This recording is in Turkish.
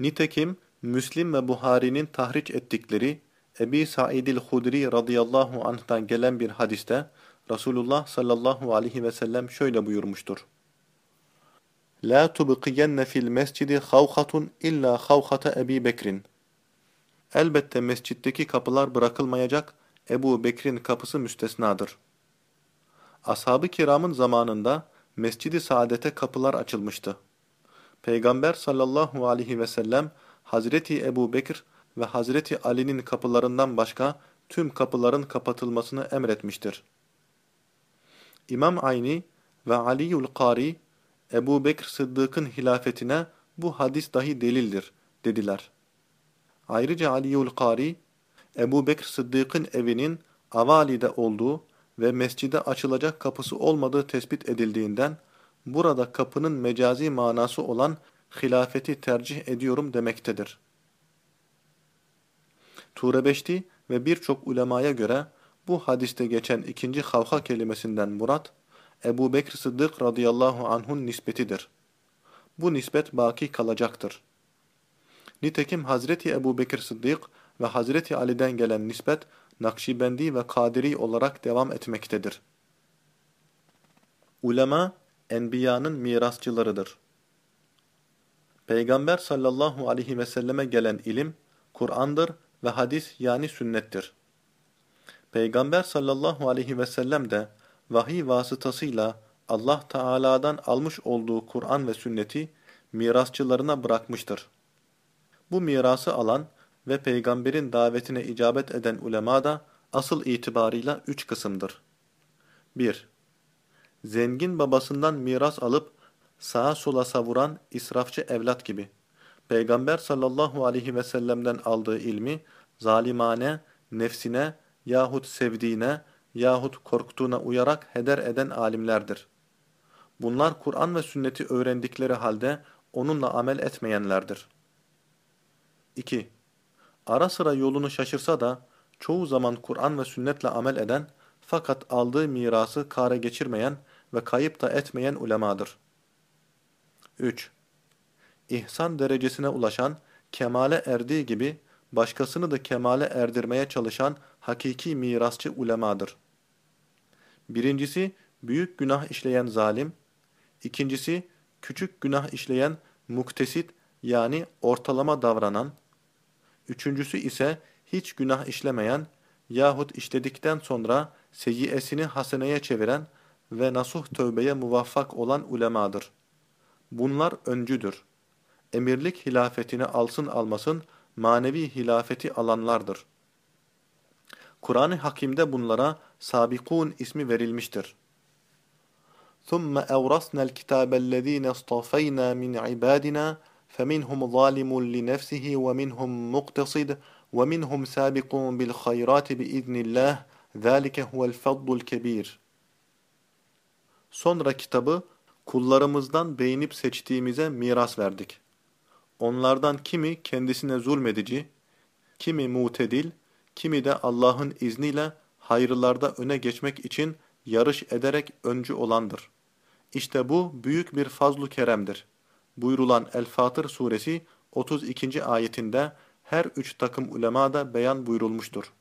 Nitekim Müslim ve Buhari'nin tahriç ettikleri Ebi Sa'idil Hudri radıyallahu anh'tan gelen bir hadiste Resulullah sallallahu aleyhi ve sellem şöyle buyurmuştur. La tubqiyenne fil mescidi havhatun illa havhata Ebi Bekrin. Elbette mescitteki kapılar bırakılmayacak, Ebu Bekir'in kapısı müstesnadır. Ashab-ı kiramın zamanında Mescid-i Saadet'e kapılar açılmıştı. Peygamber sallallahu aleyhi ve sellem Hazreti Ebu Bekir ve Hazreti Ali'nin kapılarından başka tüm kapıların kapatılmasını emretmiştir. İmam Ayni ve Ali'ül Kari, Ebu Bekir Sıddık'ın hilafetine bu hadis dahi delildir, dediler. Ayrıca Ali'ül Kari, Ebu Bekir Sıddık'ın evinin Avali'de olduğu ve mescide açılacak kapısı olmadığı tespit edildiğinden, burada kapının mecazi manası olan hilafeti tercih ediyorum demektedir. Turebeşti ve birçok ulemaya göre bu hadiste geçen ikinci havha kelimesinden murat, Ebu Bekir Sıddık radıyallahu anh'un nispetidir. Bu nispet baki kalacaktır. Nitekim Hazreti Ebu Bekir Sıddık ve Hazreti Ali'den gelen nispet Nakşibendi ve Kadiri olarak devam etmektedir. Ulema, Enbiya'nın mirasçılarıdır. Peygamber sallallahu aleyhi ve selleme gelen ilim, Kur'an'dır ve hadis yani sünnettir. Peygamber sallallahu aleyhi ve sellem de vahiy vasıtasıyla Allah Teala'dan almış olduğu Kur'an ve sünneti mirasçılarına bırakmıştır. Bu mirası alan ve peygamberin davetine icabet eden ulema da asıl itibarıyla üç kısımdır. 1. Zengin babasından miras alıp sağa sola savuran israfçı evlat gibi. Peygamber sallallahu aleyhi ve sellem'den aldığı ilmi zalimane, nefsine yahut sevdiğine yahut korktuğuna uyarak heder eden alimlerdir. Bunlar Kur'an ve sünneti öğrendikleri halde onunla amel etmeyenlerdir. 2. Ara sıra yolunu şaşırsa da çoğu zaman Kur'an ve sünnetle amel eden fakat aldığı mirası kare geçirmeyen ve kayıp da etmeyen ulemadır. 3. İhsan derecesine ulaşan, kemale erdiği gibi başkasını da kemale erdirmeye çalışan hakiki mirasçı ulemadır. Birincisi, büyük günah işleyen zalim. İkincisi, küçük günah işleyen muktesit yani ortalama davranan. Üçüncüsü ise hiç günah işlemeyen yahut işledikten sonra seyyiyesini haseneye çeviren ve nasuh tövbeye muvaffak olan ulemadır. Bunlar öncüdür. Emirlik hilafetini alsın almasın manevi hilafeti alanlardır. Kur'an-ı Hakim'de bunlara sabikun ismi verilmiştir. ثُمَّ أَوْرَثْنَا الْكِتَابَ الَّذ۪ينَ اصْطَفَيْنَا مِنْ عِبَادِنَا فَمِنْهُمْ ظَالِمٌ لِنَفْسِهِ وَمِنْهُمْ مُقْتَصِدٌ وَمِنْهُمْ سَابِقٌ بِالْخَيْرَاتِ بِإِذْنِ اللّٰهِ ذَٰلِكَ هُوَ الْفَضْلُ الْكَب۪يرُ Sonra kitabı kullarımızdan beğenip seçtiğimize miras verdik. Onlardan kimi kendisine zulmedici, kimi mutedil, kimi de Allah'ın izniyle hayırlarda öne geçmek için yarış ederek öncü olandır. İşte bu büyük bir fazlu keremdir. Buyurulan El-Fatır suresi 32. ayetinde her üç takım ulema da beyan buyurulmuştur.